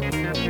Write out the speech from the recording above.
Bye.